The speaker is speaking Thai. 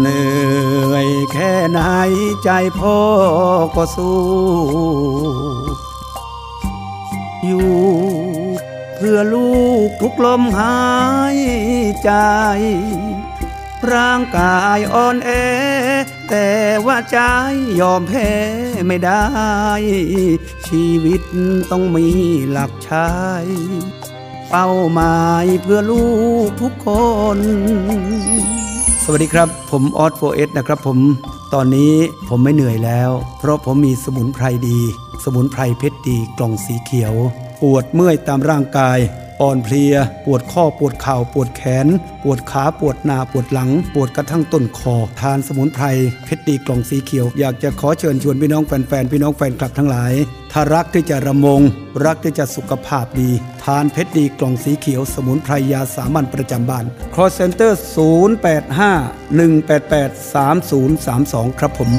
เหนื่อยแค่ไหนใจพ่อก็สู้ อยู่เพื่อลูกทุกลมหายใจ ร่างกายอ่อนแอ แต่ว่าใจยอมแพ้ไม่ได้ ชีวิตต้องมีหลักใช้เป้าหมายเพื่อลูกทุกคน สวัสดีครับ ผมอ๊อดโฟร์เอสนะครับผมตอนนี้ผมไม่เหนื่อยแล้ว เพราะผมมีสมุนไพรดี สมุนไพรเพชรดีกล่องสีเขียว ปวดเมื่อยตามร่างกาย อ่อนเพลีย ปวดข้อปวดเข่าปวดแขน ปวดขาปวดหน้าปวดหลัง ปวดกระทั่งต้นคอ ทานสมุนไพรเพชรดีกล่องสีเขียว อยากจะขอเชิญชวนพี่น้องแฟนๆพี่น้องแฟนคลับทั้งหลาย ถ้ารักที่จะระมง รักที่จะสุขภาพดี ทานเพชรดีกล่องสีเขียว สมุนไพรยาสามัญประจำบ้าน call center 085 188 3032 ครับผม